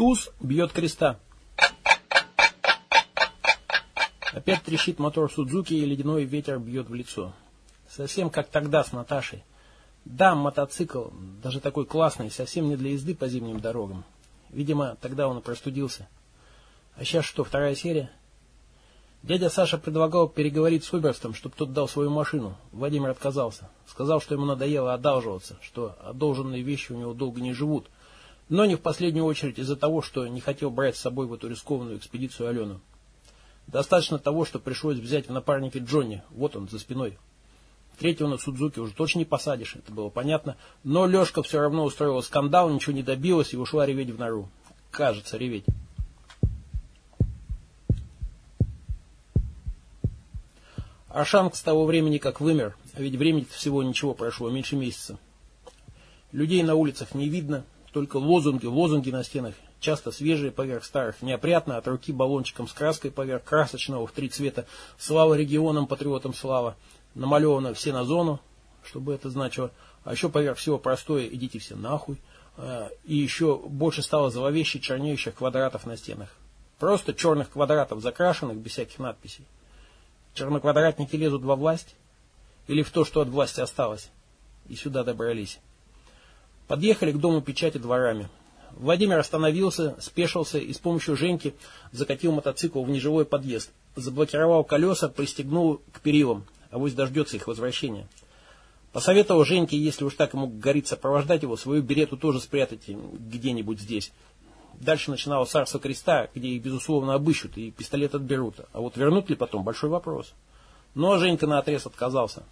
Туз бьет креста. Опять трещит мотор Судзуки, и ледяной ветер бьет в лицо. Совсем как тогда с Наташей. Да, мотоцикл, даже такой классный, совсем не для езды по зимним дорогам. Видимо, тогда он и простудился. А сейчас что, вторая серия? Дядя Саша предлагал переговорить с Оберстом, чтобы тот дал свою машину. Владимир отказался. Сказал, что ему надоело одалживаться, что одолженные вещи у него долго не живут. Но не в последнюю очередь из-за того, что не хотел брать с собой в эту рискованную экспедицию Алену. Достаточно того, что пришлось взять в напарники Джонни. Вот он, за спиной. Третьего на Судзуки уже точно не посадишь, это было понятно. Но Лешка все равно устроила скандал, ничего не добилась и ушла реветь в нору. Кажется, реветь. Аршанг с того времени как вымер, а ведь времени всего ничего прошло, меньше месяца. Людей на улицах не видно, только лозунги, лозунги на стенах, часто свежие поверх старых, неопрятно, от руки баллончиком с краской поверх красочного в три цвета, слава регионам, патриотам слава, намалевано все на зону, чтобы это значило, а еще поверх всего простое, идите все нахуй, а, и еще больше стало зловеще чернеющих квадратов на стенах. Просто черных квадратов, закрашенных, без всяких надписей. Черноквадратники лезут во власть? Или в то, что от власти осталось? И сюда добрались. Подъехали к дому печати дворами. Владимир остановился, спешился и с помощью Женьки закатил мотоцикл в нежилой подъезд. Заблокировал колеса, пристегнул к перилам. Авось дождется их возвращения. Посоветовал Женьке, если уж так ему горит сопровождать его, свою берету тоже спрятать где-нибудь здесь. Дальше начиналось царство креста, где их, безусловно, обыщут и пистолет отберут. А вот вернут ли потом, большой вопрос. Но Женька на отрез отказался.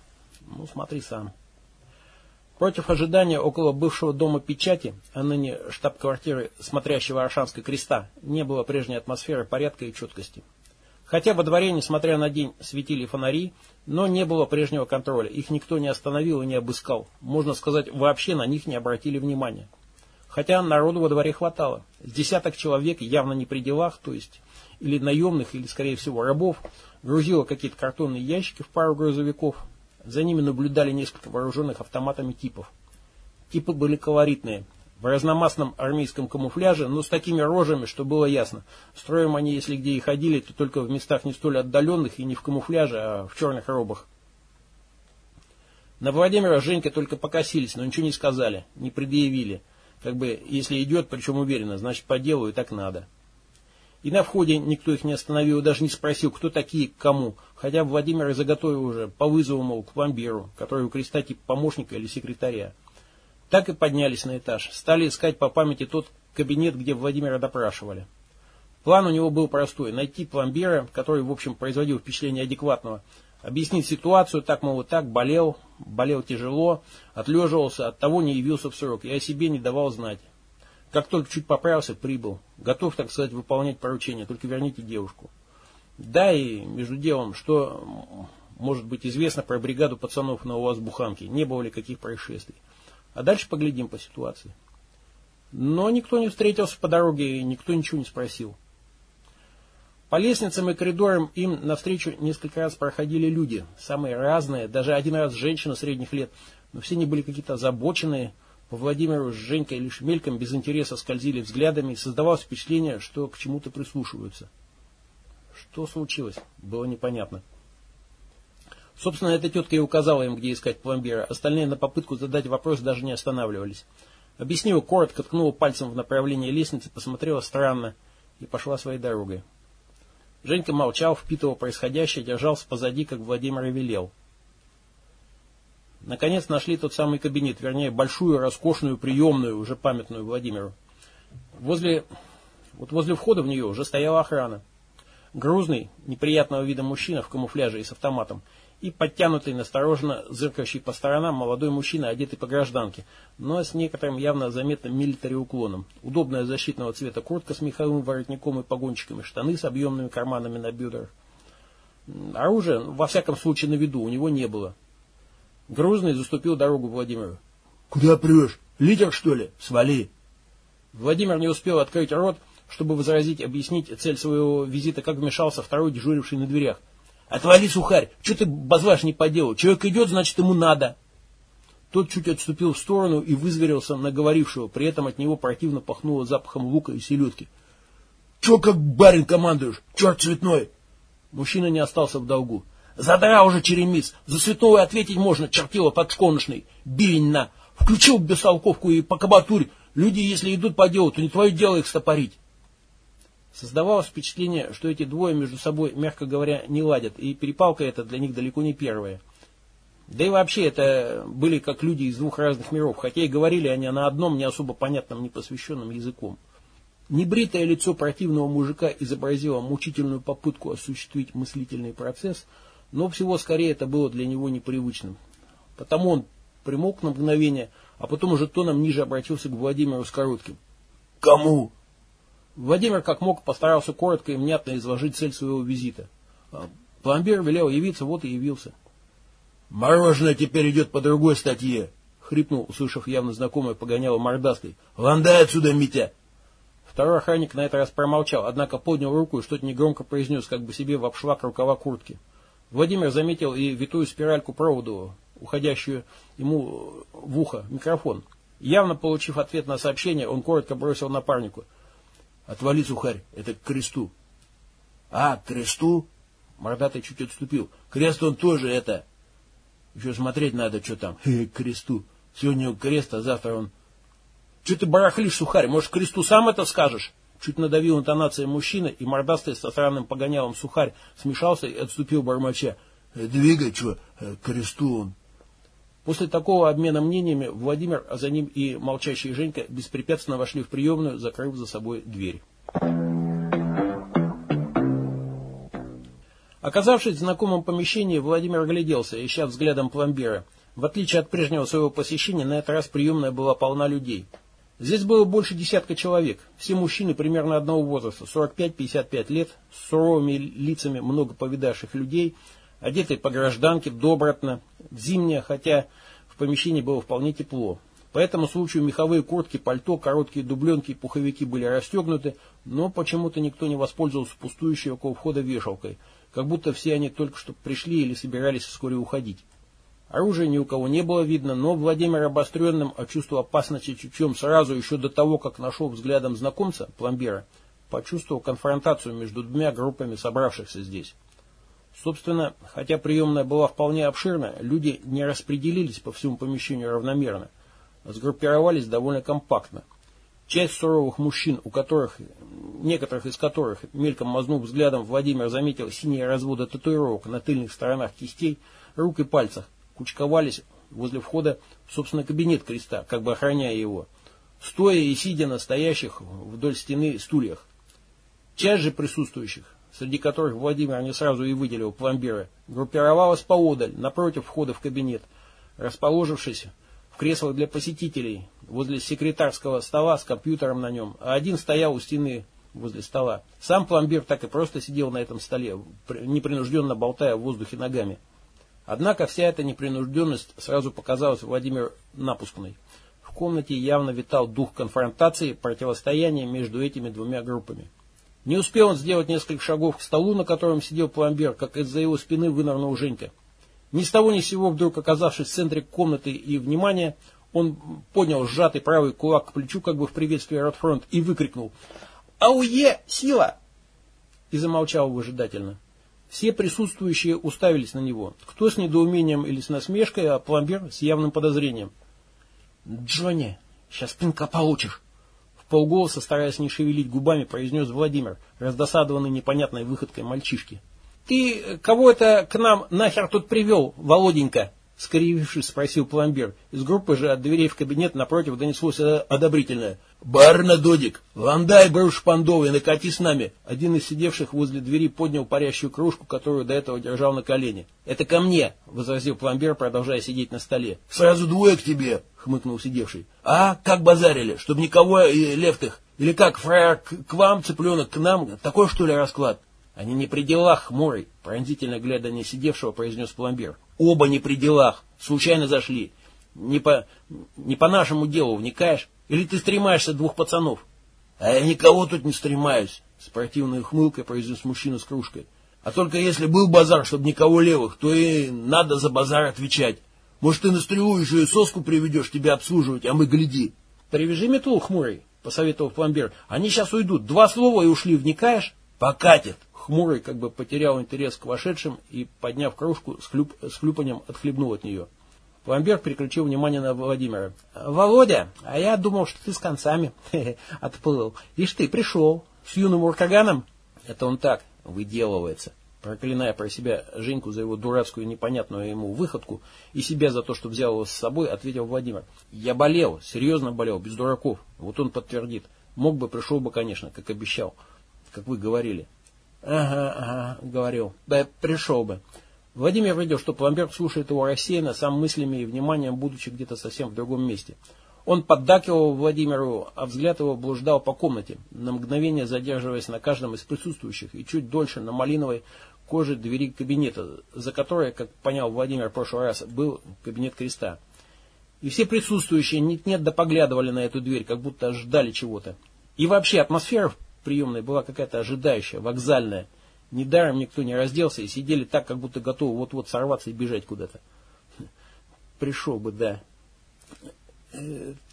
Ну, смотри сам. Против ожидания около бывшего дома печати, а ныне штаб-квартиры смотрящего Аршанской креста, не было прежней атмосферы порядка и четкости. Хотя во дворе, несмотря на день, светили фонари, но не было прежнего контроля. Их никто не остановил и не обыскал. Можно сказать, вообще на них не обратили внимания. Хотя народу во дворе хватало. С десяток человек, явно не при делах, то есть или наемных, или, скорее всего, рабов, грузило какие-то картонные ящики в пару грузовиков. За ними наблюдали несколько вооруженных автоматами типов. Типы были колоритные, в разномастном армейском камуфляже, но с такими рожами, что было ясно. Строем они, если где и ходили, то только в местах не столь отдаленных и не в камуфляже, а в черных робах. На Владимира Женька только покосились, но ничего не сказали, не предъявили как бы, если идет, причем уверенно, значит по делу и так надо. И на входе никто их не остановил, даже не спросил, кто такие, к кому. Хотя Владимир и заготовил уже по вызову, мол, к пломбиру, который у креста типа помощника или секретаря. Так и поднялись на этаж. Стали искать по памяти тот кабинет, где Владимира допрашивали. План у него был простой. Найти пломбира, который, в общем, производил впечатление адекватного, Объяснить ситуацию, так, мол, так, болел, болел тяжело, отлеживался, от того не явился в срок и о себе не давал знать. Как только чуть поправился, прибыл. Готов, так сказать, выполнять поручение, только верните девушку. Да, и между делом, что может быть известно про бригаду пацанов на УАЗ Буханке, не было ли каких происшествий. А дальше поглядим по ситуации. Но никто не встретился по дороге, и никто ничего не спросил. По лестницам и коридорам им навстречу несколько раз проходили люди, самые разные, даже один раз женщина средних лет, но все они были какие-то озабоченные. По Владимиру с Женькой лишь мельком без интереса скользили взглядами и создавалось впечатление, что к чему-то прислушиваются. Что случилось, было непонятно. Собственно, эта тетка и указала им, где искать пломбира. Остальные на попытку задать вопрос даже не останавливались. Объяснила коротко, ткнула пальцем в направлении лестницы, посмотрела странно и пошла своей дорогой. Женька молчал, впитывал происходящее, держался позади, как Владимир и велел. Наконец нашли тот самый кабинет, вернее, большую, роскошную приемную, уже памятную Владимиру. Возле, вот возле входа в нее уже стояла охрана. Грузный, неприятного вида мужчина в камуфляже и с автоматом – и подтянутый, настороженно зыркающий по сторонам молодой мужчина, одетый по гражданке, но с некоторым явно заметным милитари уклоном. Удобная защитного цвета куртка с меховым воротником и погончиками, штаны с объемными карманами на бедрах. Оружия, во всяком случае, на виду у него не было. Грузный заступил дорогу Владимиру. «Куда прешь? Литер, что ли? Свали!» Владимир не успел открыть рот, чтобы возразить, объяснить цель своего визита, как вмешался второй дежуривший на дверях. Отвали, сухарь, что ты базваш не по делу? Человек идет, значит ему надо. Тот чуть отступил в сторону и вызверился на говорившего, при этом от него противно пахнуло запахом лука и селедки. Че как барин командуешь, черт цветной? Мужчина не остался в долгу. Задра уже черемис, за святого ответить можно, чертила подшконышный, бивень на. Включил бесолковку и по кабатурь. Люди, если идут по делу, то не твое дело их стопорить. Создавалось впечатление, что эти двое между собой, мягко говоря, не ладят, и перепалка эта для них далеко не первая. Да и вообще это были как люди из двух разных миров, хотя и говорили они на одном не особо понятном, непосвященном языком. Небритое лицо противного мужика изобразило мучительную попытку осуществить мыслительный процесс, но всего скорее это было для него непривычным. Потому он примолк на мгновение, а потом уже тоном ниже обратился к Владимиру с коротким. «Кому?» Владимир как мог постарался коротко и внятно изложить цель своего визита. Пломбир велел явиться, вот и явился. «Мороженое теперь идет по другой статье», — хрипнул, услышав явно знакомое погоняло мордастой. «Ландай отсюда, Митя!» Второй охранник на этот раз промолчал, однако поднял руку и что-то негромко произнес, как бы себе в обшвак рукава куртки. Владимир заметил и витую спиральку проводу, уходящую ему в ухо, микрофон. Явно получив ответ на сообщение, он коротко бросил напарнику. «Отвали, сухарь, это к кресту». «А, к кресту?» Мордатый чуть отступил. «Крест он тоже это...» Еще смотреть надо, что там. Хе, к кресту. Сегодня крест, а завтра он... Че ты барахлишь, сухарь? Может, кресту сам это скажешь? Чуть надавил интонация мужчины, и мордастый со странным погонялом сухарь смешался и отступил бормоча. «Э, двигай, что, э, кресту он. После такого обмена мнениями Владимир, а за ним и молчащий Женька беспрепятственно вошли в приемную, закрыв за собой дверь. Оказавшись в знакомом помещении, Владимир огляделся, ища взглядом пломбира. В отличие от прежнего своего посещения, на этот раз приемная была полна людей. Здесь было больше десятка человек. Все мужчины примерно одного возраста, 45-55 лет, с суровыми лицами много повидавших людей, одетые по гражданке, добротно, зимнее, хотя в помещении было вполне тепло. По этому случаю меховые куртки, пальто, короткие дубленки и пуховики были расстегнуты, но почему-то никто не воспользовался пустующей около входа вешалкой – как будто все они только что пришли или собирались вскоре уходить. Оружия ни у кого не было видно, но Владимир обостренным, а чувство опасности чутьем сразу, еще до того, как нашел взглядом знакомца, пломбира, почувствовал конфронтацию между двумя группами собравшихся здесь. Собственно, хотя приемная была вполне обширная, люди не распределились по всему помещению равномерно, а сгруппировались довольно компактно – Часть суровых мужчин, у которых, некоторых из которых, мельком мазнув взглядом, Владимир заметил синие разводы татуировок на тыльных сторонах кистей, рук и пальцах, кучковались возле входа в, собственно, кабинет креста, как бы охраняя его, стоя и сидя на стоящих вдоль стены стульях. Часть же присутствующих, среди которых Владимир не сразу и выделил пломбира, группировалась поодаль, напротив входа в кабинет, расположившись кресло для посетителей возле секретарского стола с компьютером на нем, а один стоял у стены возле стола. Сам пломбир так и просто сидел на этом столе, непринужденно болтая в воздухе ногами. Однако вся эта непринужденность сразу показалась Владимиру напускной. В комнате явно витал дух конфронтации, противостояния между этими двумя группами. Не успел он сделать несколько шагов к столу, на котором сидел пломбир, как из-за его спины вынырнул Женька. Ни с того ни с сего, вдруг оказавшись в центре комнаты и внимания, он поднял сжатый правый кулак к плечу, как бы в приветствии Ротфронт, и выкрикнул «Ауе! Сила!» и замолчал выжидательно. Все присутствующие уставились на него, кто с недоумением или с насмешкой, а пломбир с явным подозрением. «Джонни, сейчас пинка получишь!» В полголоса, стараясь не шевелить губами, произнес Владимир, раздосадованный непонятной выходкой мальчишки. «Ты кого это к нам нахер тут привел, Володенька?» Скривившись, спросил пломбир. Из группы же от дверей в кабинет напротив донеслось одобрительное. «Барна, Додик, ландай был шпандовый, накати с нами!» Один из сидевших возле двери поднял парящую кружку, которую до этого держал на колене. «Это ко мне!» — возразил пломбир, продолжая сидеть на столе. «Сразу двое к тебе!» — хмыкнул сидевший. «А, как базарили? Чтоб никого и левтых? Или как, фраер к вам, цыпленок к нам? Такой, что ли, расклад?» Они не при делах, хмурый, пронзительно глядя на сидевшего, произнес пломбир. Оба не при делах, случайно зашли. Не по, не по нашему делу вникаешь? Или ты стремаешься двух пацанов? А я никого тут не стремаюсь, с противной ухмылкой произнес мужчина с кружкой. А только если был базар, чтобы никого левых, то и надо за базар отвечать. Может, ты на стрелу еще и соску приведешь тебя обслуживать, а мы гляди. Привяжи метлу, хмурый, посоветовал пломбир. Они сейчас уйдут. Два слова и ушли, вникаешь? Покатит. Хмурый как бы потерял интерес к вошедшим и, подняв кружку, с, хлюп, с хлюпанием отхлебнул от нее. Пломбер переключил внимание на Владимира. «Володя, а я думал, что ты с концами отплыл. Ишь ты, пришел. С юным уркаганом?» «Это он так, выделывается». Проклиная про себя Женьку за его дурацкую непонятную ему выходку и себя за то, что взял его с собой, ответил Владимир. «Я болел, серьезно болел, без дураков. Вот он подтвердит. Мог бы, пришел бы, конечно, как обещал, как вы говорили». «Ага, ага», — говорил. «Да, пришел бы». Владимир видел, что Пломберг слушает его рассеянно, сам мыслями и вниманием, будучи где-то совсем в другом месте. Он поддакивал Владимиру, а взгляд его блуждал по комнате, на мгновение задерживаясь на каждом из присутствующих и чуть дольше на малиновой коже двери кабинета, за которой, как понял Владимир в прошлый раз, был кабинет креста. И все присутствующие нет-нет да поглядывали на эту дверь, как будто ждали чего-то. И вообще атмосфера приемной была какая-то ожидающая, вокзальная – Недаром никто не разделся и сидели так, как будто готовы вот-вот сорваться и бежать куда-то. Пришел бы, да.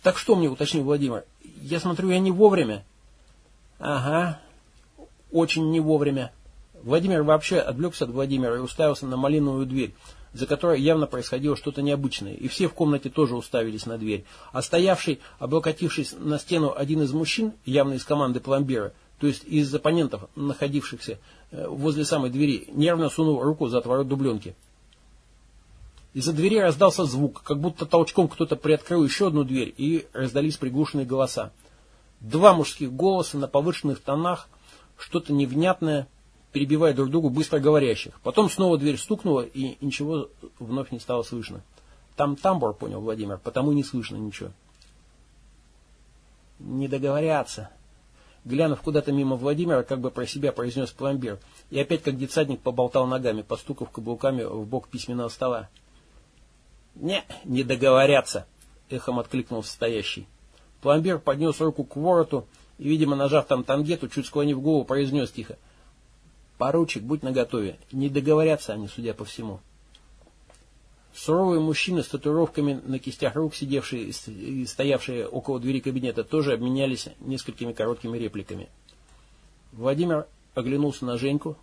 Так что мне, уточнил Владимир, я смотрю, я не вовремя. Ага, очень не вовремя. Владимир вообще отвлекся от Владимира и уставился на малиновую дверь, за которой явно происходило что-то необычное, и все в комнате тоже уставились на дверь. А стоявший, облокотившись на стену, один из мужчин, явно из команды пломбира, то есть из оппонентов, находившихся Э, возле самой двери, нервно сунул руку за отворот дубленки. Из-за двери раздался звук, как будто толчком кто-то приоткрыл еще одну дверь, и раздались приглушенные голоса. Два мужских голоса на повышенных тонах, что-то невнятное, перебивая друг другу быстро говорящих. Потом снова дверь стукнула, и ничего вновь не стало слышно. Там тамбур, понял Владимир, потому не слышно ничего. Не договорятся, Глянув куда-то мимо Владимира, как бы про себя произнес пломбир. И опять как детсадник поболтал ногами, постукав каблуками в бок письменного стола. «Не, не договорятся», — эхом откликнулся стоящий. Пломбир поднес руку к вороту и, видимо, нажав там тангету, чуть склонив голову, произнес тихо. «Поручик, будь наготове. Не договорятся они, судя по всему». Суровые мужчины с татуировками на кистях рук, сидевшие и стоявшие около двери кабинета, тоже обменялись несколькими короткими репликами. Владимир оглянулся на Женьку.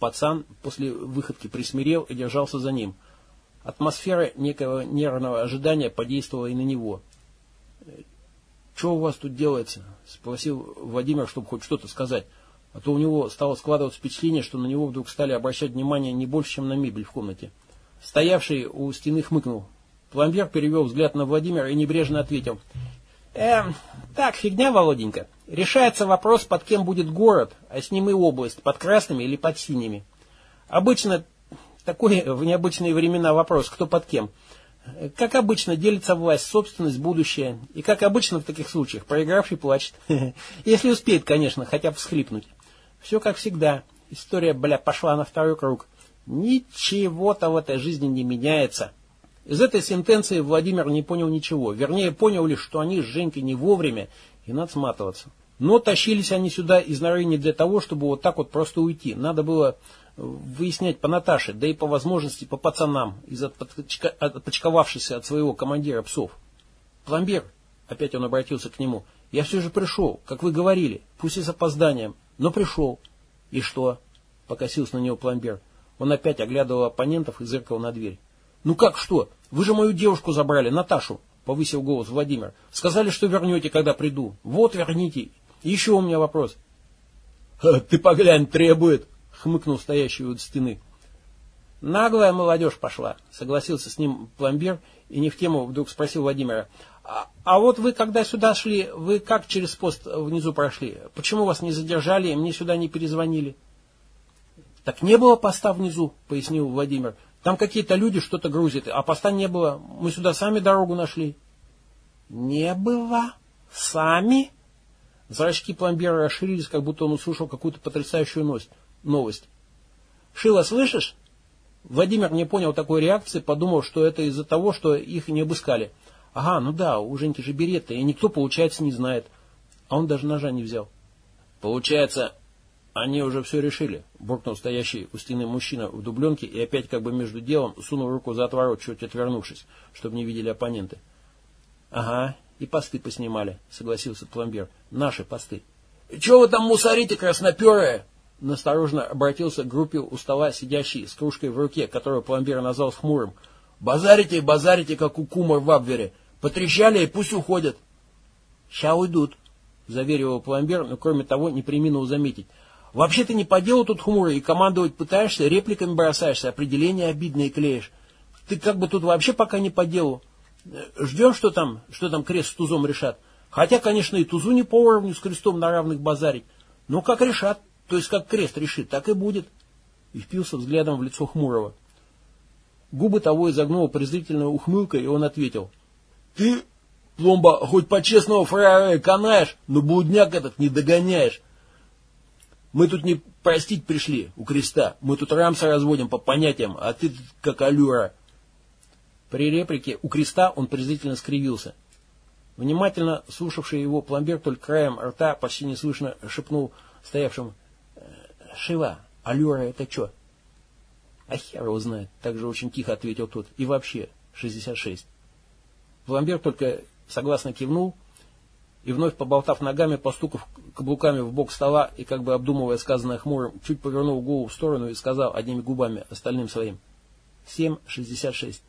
Пацан после выходки присмирел и держался за ним. Атмосфера некого нервного ожидания подействовала и на него. «Что у вас тут делается?» – спросил Владимир, чтобы хоть что-то сказать. А то у него стало складываться впечатление, что на него вдруг стали обращать внимание не больше, чем на мебель в комнате. Стоявший у стены хмыкнул. Пломбер перевел взгляд на Владимира и небрежно ответил. «Э, так, фигня, Володенька. Решается вопрос, под кем будет город, а с ним и область, под красными или под синими. Обычно такой в необычные времена вопрос, кто под кем. Как обычно делится власть, собственность, будущее. И как обычно в таких случаях, проигравший плачет. Если успеет, конечно, хотя бы всхлипнуть. Все как всегда. История, бля, пошла на второй круг. Ничего-то в этой жизни не меняется. Из этой сентенции Владимир не понял ничего. Вернее, понял лишь, что они с Женькой не вовремя, и надо сматываться. Но тащились они сюда из норы не для того, чтобы вот так вот просто уйти. Надо было выяснять по Наташе, да и по возможности по пацанам, из отпочковавшихся от своего командира псов. Пломбир, опять он обратился к нему, я все же пришел, как вы говорили, пусть и с опозданием, но пришел. И что? Покосился на него пломбир. Он опять оглядывал оппонентов и зыркал на дверь. «Ну как что? Вы же мою девушку забрали, Наташу!» Повысил голос Владимир. «Сказали, что вернете, когда приду. Вот верните. Еще у меня вопрос». «Ты поглянь, требует!» Хмыкнул стоящий у стены. «Наглая молодежь пошла», — согласился с ним пломбир и не в тему вдруг спросил Владимира. А, «А вот вы, когда сюда шли, вы как через пост внизу прошли? Почему вас не задержали и мне сюда не перезвонили?» Так не было поста внизу, пояснил Владимир. Там какие-то люди что-то грузят, а поста не было. Мы сюда сами дорогу нашли. Не было? Сами? Зрачки пломбира расширились, как будто он услышал какую-то потрясающую новость. Шила, слышишь? Владимир не понял такой реакции, подумал, что это из-за того, что их не обыскали. Ага, ну да, у Женьки же береты, и никто, получается, не знает. А он даже ножа не взял. Получается, Они уже все решили, буркнул стоящий у стены мужчина в дубленке и опять как бы между делом сунул руку за отворот, чуть отвернувшись, чтобы не видели оппоненты. Ага, и посты поснимали, согласился пломбир. Наши посты. И чего вы там мусорите, красноперые? Насторожно обратился к группе у стола, сидящей с кружкой в руке, которую пломбир назвал хмурым. Базарите, базарите, как у кумар в Абвере. Потрещали и пусть уходят. Ща уйдут, заверил пломбир, но кроме того не приминул заметить. Вообще ты не по делу тут хмурый и командовать пытаешься, репликами бросаешься, определения обидные клеишь. Ты как бы тут вообще пока не по делу. Ждем, что там, что там крест с тузом решат. Хотя, конечно, и тузу не по уровню с крестом на равных базарить. Но как решат, то есть как крест решит, так и будет. И впился взглядом в лицо Хмурого. Губы того изогнула презрительная ухмылка, и он ответил. Ты, пломба, хоть по-честному фраера канаешь, но блудняк этот не догоняешь. Мы тут не простить пришли у креста. Мы тут рамса разводим по понятиям, а ты как алюра. При реплике у креста он презрительно скривился. Внимательно слушавший его пломбер только краем рта почти неслышно шепнул стоявшим «Э, «Шива, алюра это что?» «А хер его знает», также очень тихо ответил тот. «И вообще, 66». Пломбер только согласно кивнул, и вновь поболтав ногами, постукав каблуками в бок стола и как бы обдумывая сказанное хмурым, чуть повернул голову в сторону и сказал одними губами остальным своим «7.66».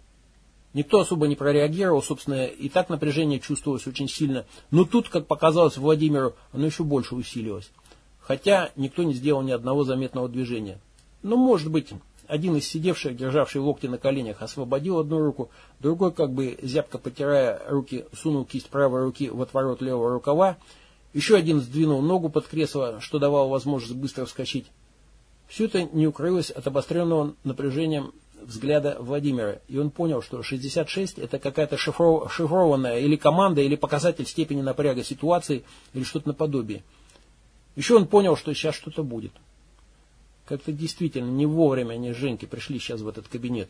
Никто особо не прореагировал, собственно, и так напряжение чувствовалось очень сильно, но тут, как показалось Владимиру, оно еще больше усилилось. Хотя никто не сделал ни одного заметного движения. Но, может быть, один из сидевших, державший локти на коленях, освободил одну руку, другой, как бы зябко потирая руки, сунул кисть правой руки в отворот левого рукава, еще один сдвинул ногу под кресло, что давало возможность быстро вскочить. Все это не укрылось от обостренного напряжением взгляда Владимира, и он понял, что 66 это какая-то шифрованная или команда, или показатель степени напряга ситуации, или что-то наподобие. Еще он понял, что сейчас что-то будет. Как-то действительно не вовремя они с Женькой пришли сейчас в этот кабинет.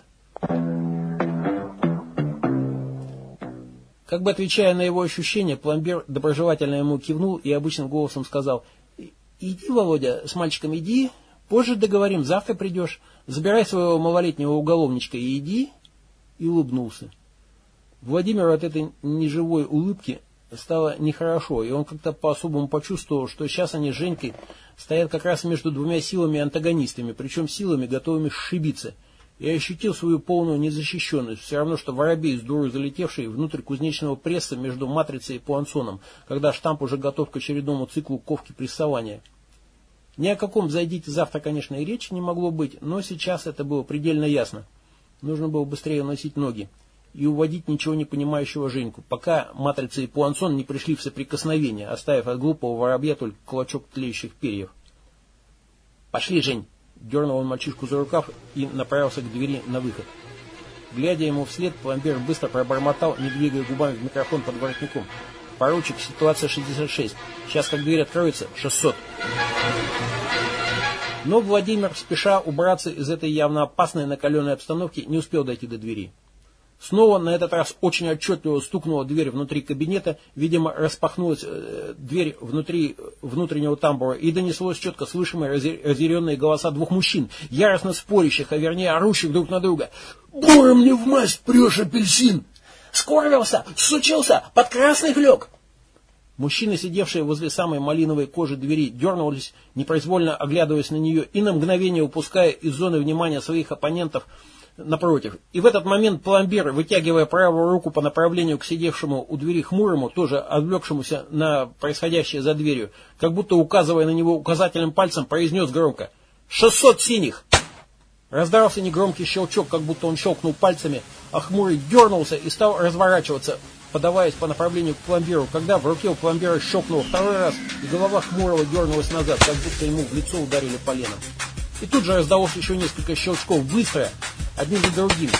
Как бы отвечая на его ощущения, пломбир доброжелательно ему кивнул и обычным голосом сказал, «Иди, Володя, с мальчиком иди, позже договорим, завтра придешь, забирай своего малолетнего уголовничка и иди», и улыбнулся. Владимиру от этой неживой улыбки стало нехорошо, и он как-то по-особому почувствовал, что сейчас они с Женькой стоят как раз между двумя силами-антагонистами, причем силами, готовыми сшибиться, и ощутил свою полную незащищенность, все равно, что воробей с дурой залетевший внутрь кузнечного пресса между матрицей и пуансоном, когда штамп уже готов к очередному циклу ковки прессования. Ни о каком «зайдите завтра», конечно, и речи не могло быть, но сейчас это было предельно ясно. Нужно было быстрее уносить ноги и уводить ничего не понимающего Женьку, пока матрица и Пуансон не пришли в соприкосновение, оставив от глупого воробья только клочок тлеющих перьев. «Пошли, Жень!» — дернул он мальчишку за рукав и направился к двери на выход. Глядя ему вслед, пломбир быстро пробормотал, не двигая губами в микрофон под воротником. «Поручик, ситуация 66. Сейчас, как дверь откроется, 600». Но Владимир, спеша убраться из этой явно опасной накаленной обстановки, не успел дойти до двери. Снова на этот раз очень отчетливо стукнула дверь внутри кабинета, видимо, распахнулась э, дверь внутри внутреннего тамбура, и донеслось четко слышимые разъяренные голоса двух мужчин, яростно спорящих, а вернее орущих друг на друга. «Бура мне в масть прешь, апельсин!» «Скорбился! Сучился! Под красный лег!» Мужчины, сидевшие возле самой малиновой кожи двери, дернулись, непроизвольно оглядываясь на нее и на мгновение упуская из зоны внимания своих оппонентов – напротив. И в этот момент пломбир, вытягивая правую руку по направлению к сидевшему у двери хмурому, тоже отвлекшемуся на происходящее за дверью, как будто указывая на него указательным пальцем, произнес громко «Шестьсот синих!» Раздался негромкий щелчок, как будто он щелкнул пальцами, а хмурый дернулся и стал разворачиваться, подаваясь по направлению к пломбиру, когда в руке у пломбира щелкнуло второй раз, и голова хмурого дернулась назад, как будто ему в лицо ударили поленом. И тут же раздалось еще несколько щелчков, быстро, одним за другим.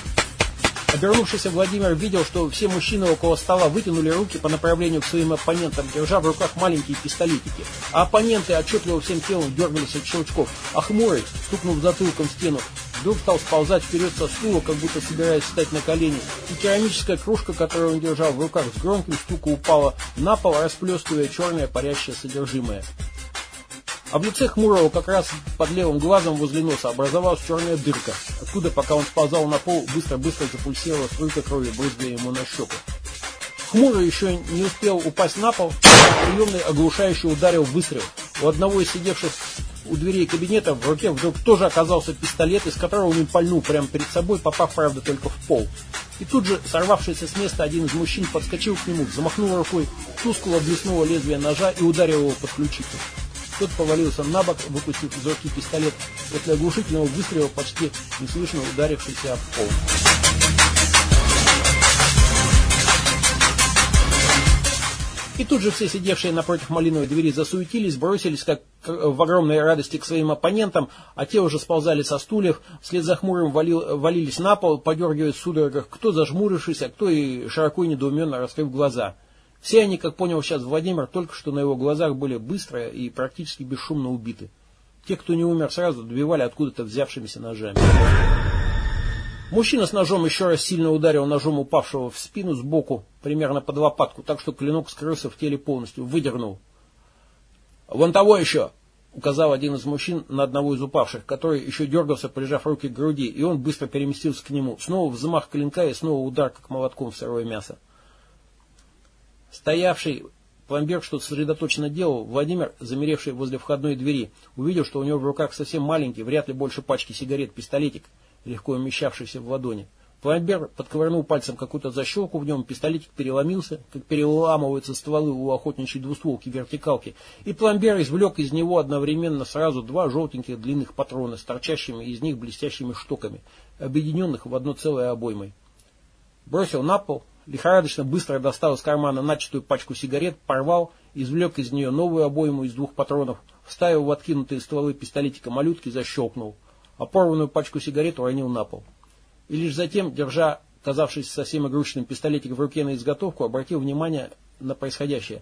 Обернувшийся Владимир видел, что все мужчины около стола вытянули руки по направлению к своим оппонентам, держа в руках маленькие пистолетики. А оппоненты отчетливо всем телом дергались от щелчков, а хмурый, стукнув затылком в стену, вдруг стал сползать вперед со стула, как будто собираясь встать на колени, и керамическая кружка, которую он держал в руках, с громким стуком упала на пол, расплескивая черное парящее содержимое. А в лице Хмурого как раз под левым глазом возле носа образовалась черная дырка, откуда, пока он сползал на пол, быстро-быстро запульсировала струйка крови, брызгая ему на щеку. Хмурый еще не успел упасть на пол, приемный оглушающе ударил выстрел. У одного из сидевших у дверей кабинета в руке вдруг тоже оказался пистолет, из которого он пальнул прямо перед собой, попав, правда, только в пол. И тут же, сорвавшийся с места, один из мужчин подскочил к нему, замахнул рукой, тускло блеснуло лезвие ножа и ударил его под ключицу. Тот повалился на бок, выпустив из руки пистолет, после оглушительного выстрела почти неслышно ударившийся об пол. И тут же все сидевшие напротив малиновой двери засуетились, бросились как в огромной радости к своим оппонентам, а те уже сползали со стульев, вслед за хмурым валил, валились на пол, подергивая в судорогах, кто зажмурившись, а кто и широко и недоуменно раскрыв глаза. Все они, как понял сейчас Владимир, только что на его глазах были быстро и практически бесшумно убиты. Те, кто не умер сразу, добивали откуда-то взявшимися ножами. Мужчина с ножом еще раз сильно ударил ножом упавшего в спину сбоку, примерно под лопатку, так что клинок скрылся в теле полностью, выдернул. «Вон того еще!» — указал один из мужчин на одного из упавших, который еще дергался, прижав руки к груди, и он быстро переместился к нему. Снова взмах клинка и снова удар, как молотком в сырое мясо. Стоявший пломбир что-то сосредоточенно делал, Владимир, замеревший возле входной двери, увидел, что у него в руках совсем маленький, вряд ли больше пачки сигарет, пистолетик — легко умещавшийся в ладони. Пломбер подковырнул пальцем какую-то защелку в нем, пистолетик переломился, как переламываются стволы у охотничьей двустволки вертикалки, и пломбер извлек из него одновременно сразу два желтеньких длинных патрона с торчащими из них блестящими штуками, объединенных в одно целое обоймой. Бросил на пол, лихорадочно быстро достал из кармана начатую пачку сигарет, порвал, извлек из нее новую обойму из двух патронов, вставил в откинутые стволы пистолетика малютки, защелкнул – а порванную пачку сигарет уронил на пол. И лишь затем, держа казавшийся совсем игрушечным пистолетик в руке на изготовку, обратил внимание на происходящее.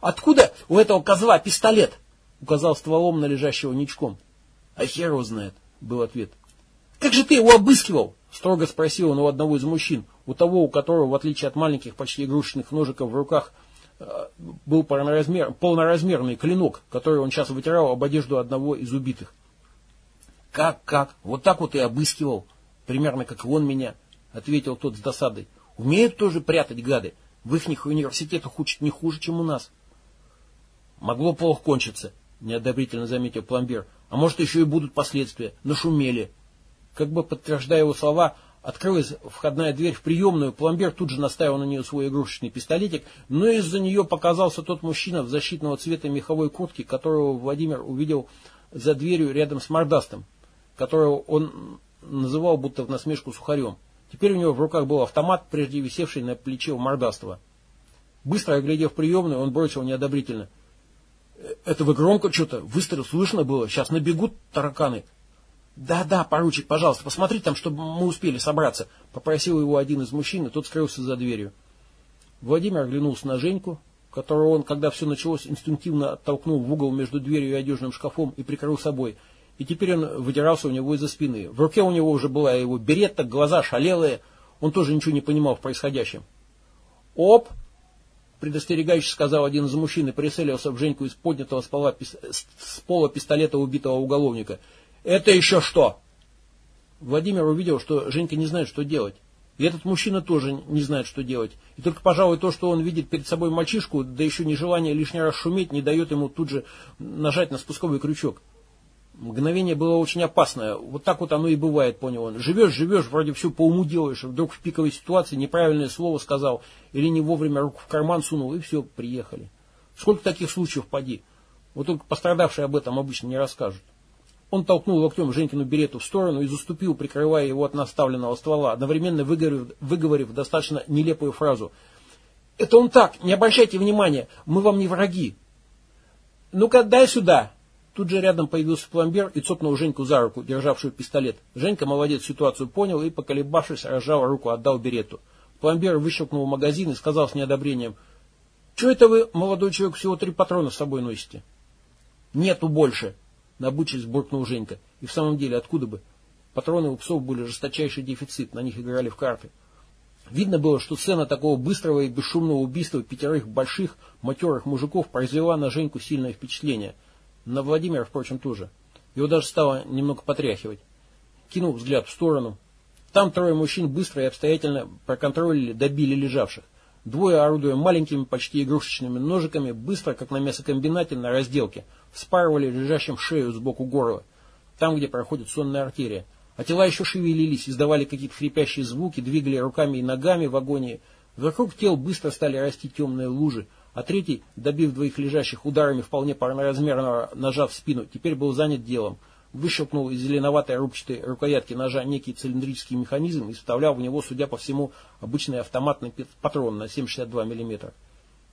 «Откуда у этого козла пистолет?» — указал стволом на лежащего ничком. «А хер его знает», — был ответ. «Как же ты его обыскивал?» — строго спросил он у одного из мужчин, у того, у которого, в отличие от маленьких, почти игрушечных ножиков в руках, э, был полноразмер, полноразмерный клинок, который он сейчас вытирал об одежду одного из убитых. Как, как? Вот так вот и обыскивал. Примерно как он меня, ответил тот с досадой. Умеют тоже прятать гады. В их университетах учат не хуже, чем у нас. Могло плохо кончиться, неодобрительно заметил пломбир. А может еще и будут последствия. Нашумели. Как бы подтверждая его слова, открылась входная дверь в приемную, пломбир тут же наставил на нее свой игрушечный пистолетик, но из-за нее показался тот мужчина в защитного цвета меховой куртке, которого Владимир увидел за дверью рядом с мордастым которого он называл будто в насмешку сухарем. Теперь у него в руках был автомат, прежде висевший на плече у мордастого. Быстро оглядев приемную, он бросил неодобрительно. «Э, «Это вы громко что-то? Выстрел слышно было? Сейчас набегут тараканы». «Да-да, поручик, пожалуйста, посмотри там, чтобы мы успели собраться», — попросил его один из мужчин, и тот скрылся за дверью. Владимир оглянулся на Женьку, которого он, когда все началось, инстинктивно оттолкнул в угол между дверью и одежным шкафом и прикрыл собой — и теперь он выдирался у него из-за спины. В руке у него уже была его беретта, глаза шалелые, он тоже ничего не понимал в происходящем. «Оп!» — предостерегающе сказал один из мужчин и прицелился в Женьку из поднятого с пола, с пола пистолета убитого уголовника. «Это еще что?» Владимир увидел, что Женька не знает, что делать. И этот мужчина тоже не знает, что делать. И только, пожалуй, то, что он видит перед собой мальчишку, да еще нежелание лишний раз шуметь, не дает ему тут же нажать на спусковой крючок. Мгновение было очень опасное. Вот так вот оно и бывает, понял он. Живешь, живешь, вроде все по уму делаешь, вдруг в пиковой ситуации неправильное слово сказал или не вовремя руку в карман сунул, и все, приехали. Сколько таких случаев поди? Вот только пострадавшие об этом обычно не расскажут. Он толкнул локтем Женькину берету в сторону и заступил, прикрывая его от наставленного ствола, одновременно выговорив, выговорив достаточно нелепую фразу. «Это он так, не обращайте внимания, мы вам не враги». «Ну-ка, дай сюда!» Тут же рядом появился пломбир и цопнул Женьку за руку, державшую пистолет. Женька, молодец, ситуацию понял и, поколебавшись, разжал руку, отдал берету. Пломбир выщелкнул магазин и сказал с неодобрением, «Чего это вы, молодой человек, всего три патрона с собой носите?» «Нету больше», — набучись буркнул Женька. И в самом деле, откуда бы? Патроны у псов были жесточайший дефицит, на них играли в карты. Видно было, что сцена такого быстрого и бесшумного убийства пятерых больших, матерых мужиков произвела на Женьку сильное впечатление — На Владимира, впрочем, тоже. Его даже стало немного потряхивать. Кинул взгляд в сторону. Там трое мужчин быстро и обстоятельно проконтролили, добили лежавших. Двое, орудуя маленькими, почти игрушечными ножиками, быстро, как на мясокомбинате на разделке, вспарывали лежащим шею сбоку горла, там, где проходит сонная артерия. А тела еще шевелились, издавали какие-то хрипящие звуки, двигали руками и ногами в агонии. Вокруг тел быстро стали расти темные лужи, а третий, добив двоих лежащих ударами вполне парноразмерного ножа в спину, теперь был занят делом. Выщелкнул из зеленоватой рубчатой рукоятки ножа некий цилиндрический механизм и вставлял в него, судя по всему, обычный автоматный патрон на 7,62 мм.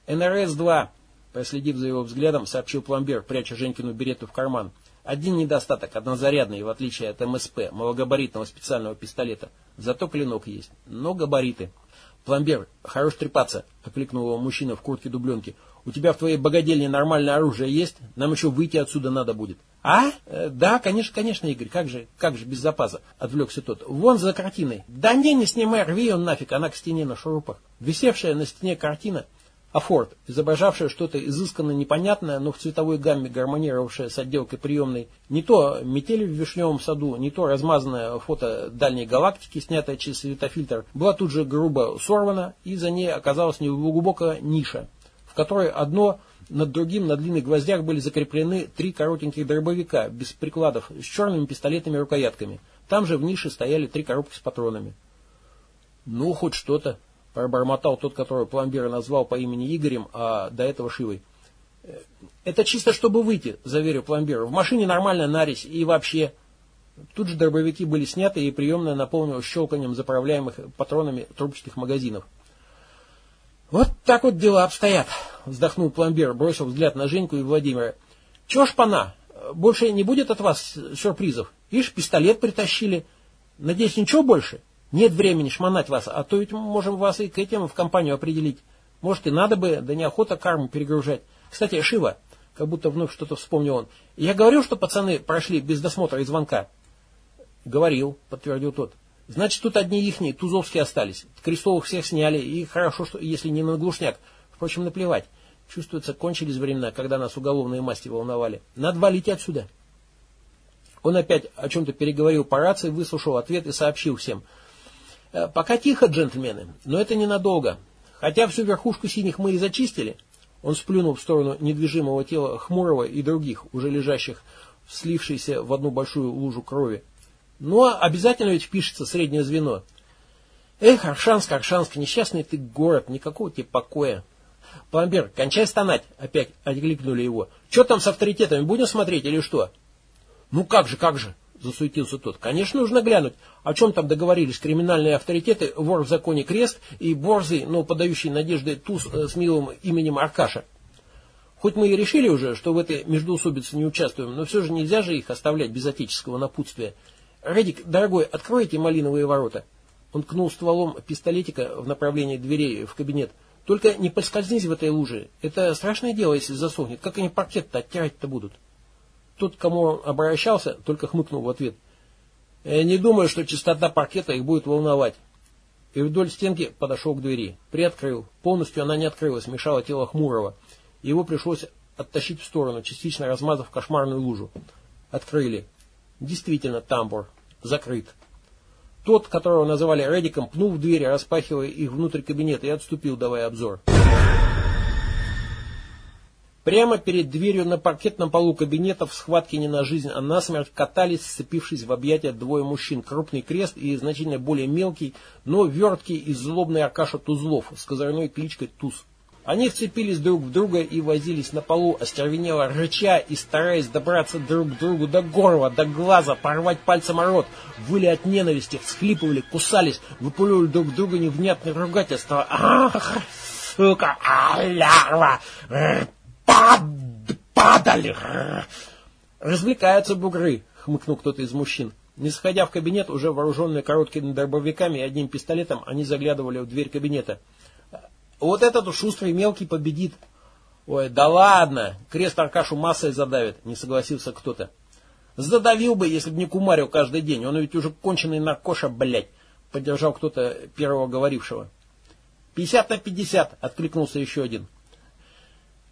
«НРС-2», проследив за его взглядом, сообщил пломбир, пряча Женькину берету в карман. Один недостаток, однозарядный, в отличие от МСП, малогабаритного специального пистолета. Зато клинок есть, но габариты. «Пломбер, хорош трепаться», — окликнул его мужчина в куртке дубленки. «У тебя в твоей богадельне нормальное оружие есть? Нам еще выйти отсюда надо будет». «А? Э, да, конечно, конечно, Игорь, как же, как же без запаса?» — отвлекся тот. «Вон за картиной». «Да не, не снимай, рви он нафиг, она к стене на шурупах». Висевшая на стене картина Афорт, изображавшая что-то изысканно непонятное, но в цветовой гамме гармонировавшее с отделкой приемной, не то метель в вишневом саду, не то размазанное фото дальней галактики, снятое через светофильтр, была тут же грубо сорвана, и за ней оказалась неглубокая ниша, в которой одно над другим на длинных гвоздях были закреплены три коротеньких дробовика, без прикладов, с черными пистолетами-рукоятками. Там же в нише стояли три коробки с патронами. «Ну, хоть что-то», пробормотал тот, которого пломбира назвал по имени Игорем, а до этого Шивой. «Э, «Это чисто, чтобы выйти», — заверил пломбир. «В машине нормальная нарезь и вообще...» Тут же дробовики были сняты, и приемная наполнилась щелканием заправляемых патронами трубчатых магазинов. «Вот так вот дела обстоят», — вздохнул пломбир, бросил взгляд на Женьку и Владимира. «Чего ж пана? Больше не будет от вас сюрпризов? Ишь, пистолет притащили. Надеюсь, ничего больше?» Нет времени шмонать вас, а то ведь можем вас и к этим в компанию определить. Может и надо бы, да неохота карму перегружать. Кстати, Шива, как будто вновь что-то вспомнил он. Я говорил, что пацаны прошли без досмотра и звонка. Говорил, подтвердил тот. Значит, тут одни ихние, тузовские остались. Крестовых всех сняли, и хорошо, что, если не на глушняк. Впрочем, наплевать. Чувствуется, кончились времена, когда нас уголовные масти волновали. Надо валить отсюда. Он опять о чем-то переговорил по рации, выслушал ответ и сообщил всем – Э, пока тихо, джентльмены, но это ненадолго. Хотя всю верхушку синих мы и зачистили. Он сплюнул в сторону недвижимого тела Хмурого и других, уже лежащих, слившихся в одну большую лужу крови. Но обязательно ведь впишется среднее звено. Эх, Аршанск, Аршанск, несчастный ты город, никакого тебе покоя. Пломбер, кончай стонать, опять откликнули его. Что там с авторитетами, будем смотреть или что? Ну как же, как же, засуетился тот. Конечно, нужно глянуть, о чем там договорились криминальные авторитеты, вор в законе Крест и борзый, но подающий надежды туз э, с милым именем Аркаша. Хоть мы и решили уже, что в этой междоусобице не участвуем, но все же нельзя же их оставлять без отеческого напутствия. Редик, дорогой, открой эти малиновые ворота. Он кнул стволом пистолетика в направлении дверей в кабинет. Только не поскользнись в этой луже. Это страшное дело, если засохнет. Как они паркет-то оттирать-то будут? Тот, к кому обращался, только хмыкнул в ответ. Я не думаю, что чистота паркета их будет волновать. И вдоль стенки подошел к двери. Приоткрыл. Полностью она не открылась, мешало тело Хмурого. Его пришлось оттащить в сторону, частично размазав кошмарную лужу. Открыли. Действительно, тамбур. Закрыт. Тот, которого называли Редиком, пнул в дверь, распахивая их внутрь кабинета и отступил, давая обзор. Прямо перед дверью на паркетном полу кабинета в схватке не на жизнь, а на смерть катались, сцепившись в объятия двое мужчин. Крупный крест и значительно более мелкий, но верткий и злобный Аркаша Тузлов с козырной кличкой Туз. Они вцепились друг в друга и возились на полу, остервенело рыча и стараясь добраться друг к другу до горла, до глаза, порвать пальцем рот, выли от ненависти, всхлипывали, кусались, выпуливали друг друга невнятные ругательства. «Ах, сука! А! Пад, падали! Развлекаются бугры, хмыкнул кто-то из мужчин. Не сходя в кабинет, уже вооруженные короткими дробовиками и одним пистолетом, они заглядывали в дверь кабинета. Вот этот шустрый мелкий победит. Ой, да ладно, крест Аркашу массой задавит, не согласился кто-то. Задавил бы, если бы не кумарил каждый день, он ведь уже конченый наркоша, блядь, поддержал кто-то первого говорившего. «Пятьдесят на пятьдесят!» — откликнулся еще один.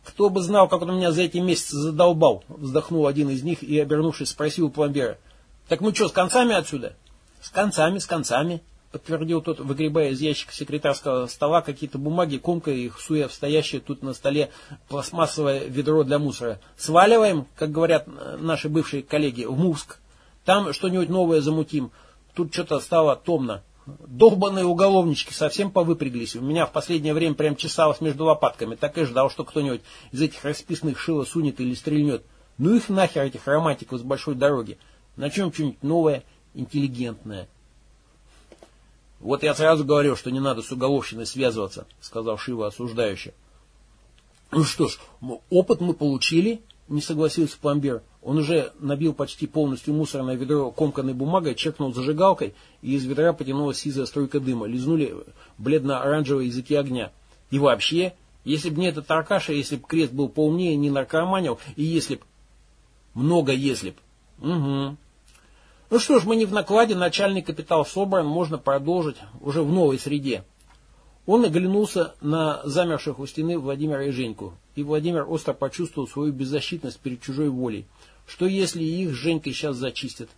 Кто бы знал, как он меня за эти месяцы задолбал, вздохнул один из них и, обернувшись, спросил у пломбира. Так ну что, с концами отсюда? С концами, с концами, подтвердил тот, выгребая из ящика секретарского стола какие-то бумаги, комкая их, суя в стоящее тут на столе пластмассовое ведро для мусора. Сваливаем, как говорят наши бывшие коллеги, в Мувск. Там что-нибудь новое замутим. Тут что-то стало томно. Долбанные уголовнички совсем повыпряглись. У меня в последнее время прям чесалось между лопатками. Так и ждал, что кто-нибудь из этих расписных шило сунет или стрельнет. Ну их нахер, этих романтиков с большой дороги. Начнем что-нибудь новое, интеллигентное. Вот я сразу говорил, что не надо с уголовщиной связываться, сказал Шива осуждающе. Ну что ж, опыт мы получили, не согласился пломбир. Он уже набил почти полностью мусорное ведро комканной бумагой, чекнул зажигалкой, и из ведра потянулась сизая струйка дыма. Лизнули бледно-оранжевые языки огня. И вообще, если бы не этот Аркаша, если бы крест был поумнее, не наркоманил, и если б... Много если б. Угу. Ну что ж, мы не в накладе, начальный капитал собран, можно продолжить уже в новой среде. Он оглянулся на замерших у стены Владимира и Женьку, и Владимир остро почувствовал свою беззащитность перед чужой волей. Что если их с Женькой сейчас зачистят?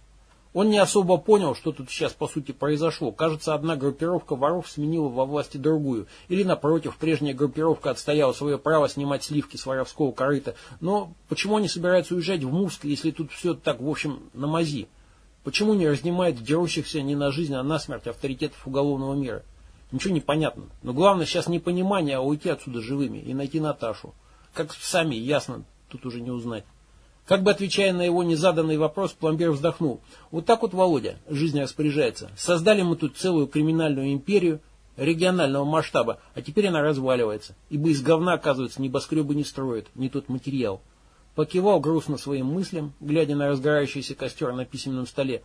Он не особо понял, что тут сейчас по сути произошло. Кажется, одна группировка воров сменила во власти другую. Или, напротив, прежняя группировка отстояла свое право снимать сливки с воровского корыта. Но почему они собираются уезжать в Муск, если тут все так, в общем, на мази? Почему не разнимают дерущихся не на жизнь, а на смерть авторитетов уголовного мира? Ничего не понятно. Но главное сейчас не понимание, а уйти отсюда живыми и найти Наташу. Как сами, ясно, тут уже не узнать. Как бы отвечая на его незаданный вопрос, пломбир вздохнул. Вот так вот, Володя, жизнь распоряжается. Создали мы тут целую криминальную империю регионального масштаба, а теперь она разваливается. Ибо из говна, оказывается, небоскребы не строят, не тот материал. Покивал грустно своим мыслям, глядя на разгорающийся костер на письменном столе.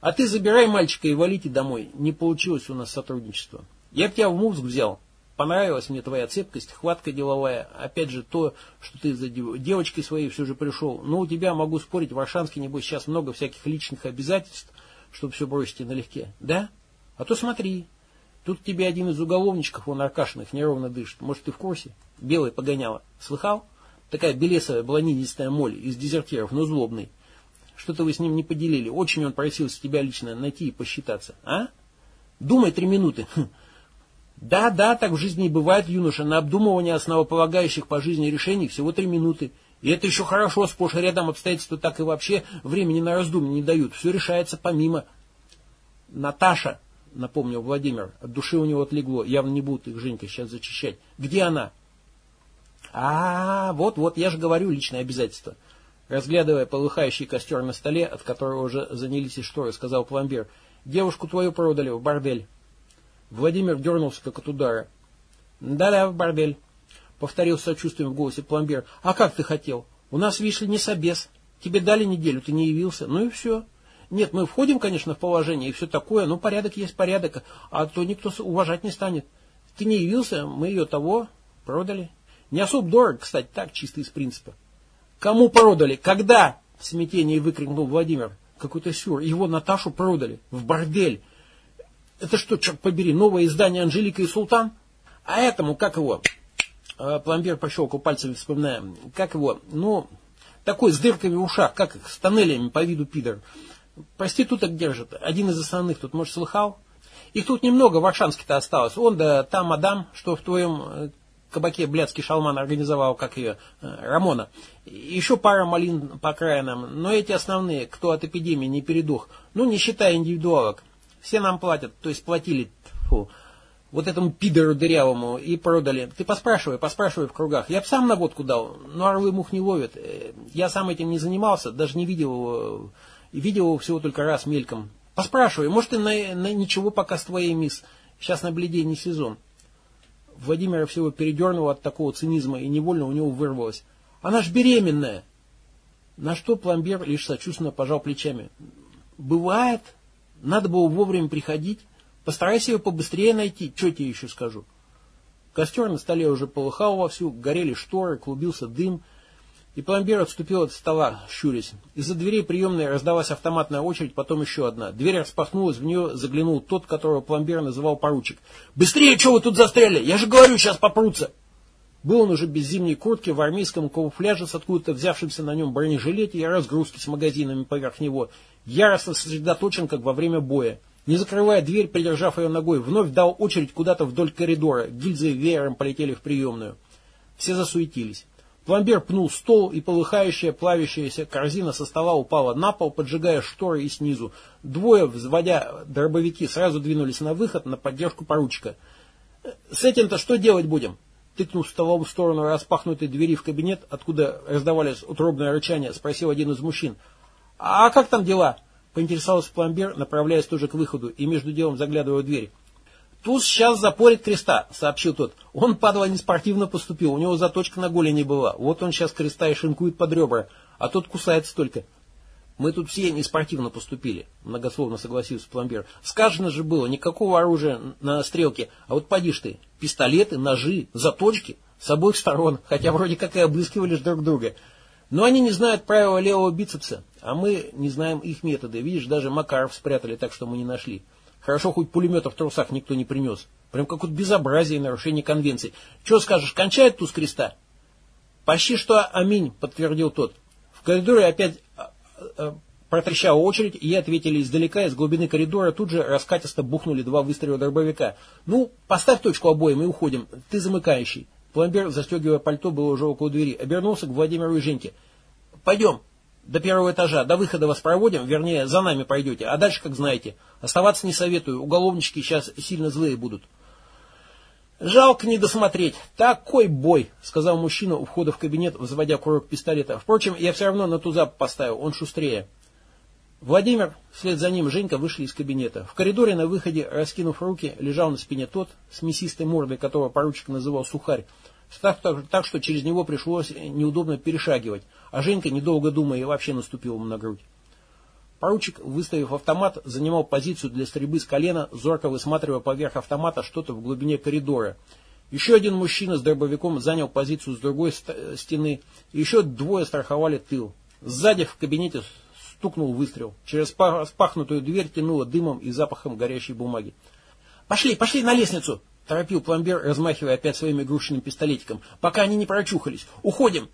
А ты забирай мальчика и валите домой. Не получилось у нас сотрудничество. Я тебя в Мувск взял. Понравилась мне твоя цепкость, хватка деловая. Опять же, то, что ты за девочкой своей все же пришел. Но у тебя, могу спорить, в Аршанске, небось, сейчас много всяких личных обязательств, чтобы все бросить и налегке. Да? А то смотри. Тут тебе один из уголовничков, он Аркашиных, неровно дышит. Может, ты в курсе? Белый погоняла. Слыхал? Такая белесовая, блонинистая моль из дезертиров, но злобный. Что-то вы с ним не поделили. Очень он просился тебя лично найти и посчитаться. А? Думай три минуты. Хм. Да, да, так в жизни и бывает, юноша. На обдумывание основополагающих по жизни решений всего три минуты. И это еще хорошо, сплошь и рядом обстоятельства так и вообще времени на раздумье не дают. Все решается помимо. Наташа, напомнил Владимир, от души у него отлегло. Явно не будут их Женька сейчас зачищать. Где она? А, вот-вот, я же говорю, личное обязательство. Разглядывая полыхающий костер на столе, от которого уже занялись и шторы, сказал пломбир. Девушку твою продали в бордель. Владимир дернулся, как от удара. «Да-да, в бордель», — повторил с сочувствием в голосе пломбир. «А как ты хотел? У нас, видишь ли, не собес. Тебе дали неделю, ты не явился. Ну и все. Нет, мы входим, конечно, в положение и все такое, но порядок есть порядок, а то никто уважать не станет. Ты не явился, мы ее того продали. Не особо дорого, кстати, так, чисто из принципа. Кому продали? Когда? В смятении выкрикнул Владимир. Какой-то сюр. Его Наташу продали. В бордель. Это что, черт побери, новое издание «Анжелика и Султан»? А этому, как его? А, пломбир пощелкал пальцами, вспоминая. Как его? Ну, такой с дырками в ушах, как их, с тоннелями по виду пидор. Проституток держит. Один из основных тут, может, слыхал? Их тут немного в Аршанске-то осталось. Он да та мадам, что в твоем э, кабаке блядский шалман организовал, как ее, э, Рамона. Еще пара малин по окраинам. Но эти основные, кто от эпидемии не передох. Ну, не считая индивидуалок. Все нам платят, то есть платили фу, вот этому пидору дырявому и продали. Ты поспрашивай, поспрашивай в кругах. Я бы сам на водку дал, но орлы мух не ловят. Э, я сам этим не занимался, даже не видел его. Видел его всего только раз мельком. Поспрашивай, может и на, на ничего пока с твоей мисс. Сейчас на бледей не сезон. Владимира всего передернуло от такого цинизма и невольно у него вырвалось. Она ж беременная. На что пломбир лишь сочувственно пожал плечами. Бывает, надо было вовремя приходить. Постарайся ее побыстрее найти, что тебе еще скажу. Костер на столе уже полыхал вовсю, горели шторы, клубился дым. И пломбир отступил от стола, щурясь. Из-за дверей приемной раздалась автоматная очередь, потом еще одна. Дверь распахнулась, в нее заглянул тот, которого пломбир называл поручик. «Быстрее, что вы тут застряли? Я же говорю, сейчас попрутся!» Был он уже без зимней куртки, в армейском камуфляже с откуда-то взявшимся на нем бронежилете и разгрузки с магазинами поверх него. Яростно сосредоточен, как во время боя. Не закрывая дверь, придержав ее ногой, вновь дал очередь куда-то вдоль коридора. Гильзы веером полетели в приемную. Все засуетились. Пломбер пнул стол, и полыхающая, плавящаяся корзина со стола упала на пол, поджигая шторы и снизу. Двое, взводя дробовики, сразу двинулись на выход на поддержку поручика. «С этим-то что делать будем?» Тыкнув столом в сторону распахнутой двери в кабинет, откуда раздавались утробное рычание, спросил один из мужчин. «А как там дела?» Поинтересовался пломбер, направляясь тоже к выходу и между делом заглядывая в дверь. «Туз сейчас запорит креста», — сообщил тот. «Он, падла, не спортивно поступил, у него заточка на голени была. Вот он сейчас креста и шинкует под ребра, а тот кусается только». «Мы тут все не спортивно поступили», — многословно согласился пломбир. «Сказано же было, никакого оружия на стрелке, а вот поди ты, пистолеты, ножи, заточки с обоих сторон, хотя вроде как и обыскивали друг друга. Но они не знают правила левого бицепса, а мы не знаем их методы. Видишь, даже Макаров спрятали так, что мы не нашли». Хорошо, хоть пулемета в трусах никто не принес. Прям какое-то безобразие и нарушение конвенции. Что скажешь, кончает туз креста? Почти что аминь, подтвердил тот. В коридоре опять а, а, протрещала очередь, и ответили издалека, из глубины коридора тут же раскатисто бухнули два выстрела дробовика. Ну, поставь точку обоим и уходим. Ты замыкающий. Пломбер, застегивая пальто, был уже около двери. Обернулся к Владимиру и Женьке. Пойдем. До первого этажа, до выхода вас проводим, вернее, за нами пойдете, а дальше, как знаете. Оставаться не советую, уголовнички сейчас сильно злые будут. Жалко не досмотреть. Такой бой, сказал мужчина у входа в кабинет, взводя курок пистолета. Впрочем, я все равно на туза поставил, он шустрее. Владимир, вслед за ним Женька вышли из кабинета. В коридоре на выходе, раскинув руки, лежал на спине тот, с мясистой мордой, которого поручик называл Сухарь, так, так, так что через него пришлось неудобно перешагивать, а Женька, недолго думая, вообще наступил ему на грудь. Поручик, выставив автомат, занимал позицию для стрельбы с колена, зорко высматривая поверх автомата что-то в глубине коридора. Еще один мужчина с дробовиком занял позицию с другой стены, и еще двое страховали тыл. Сзади в кабинете стукнул выстрел. Через распахнутую дверь тянуло дымом и запахом горящей бумаги. «Пошли, пошли на лестницу!» Торопил пломбир, размахивая опять своим игрушечным пистолетиком. «Пока они не прочухались. Уходим!»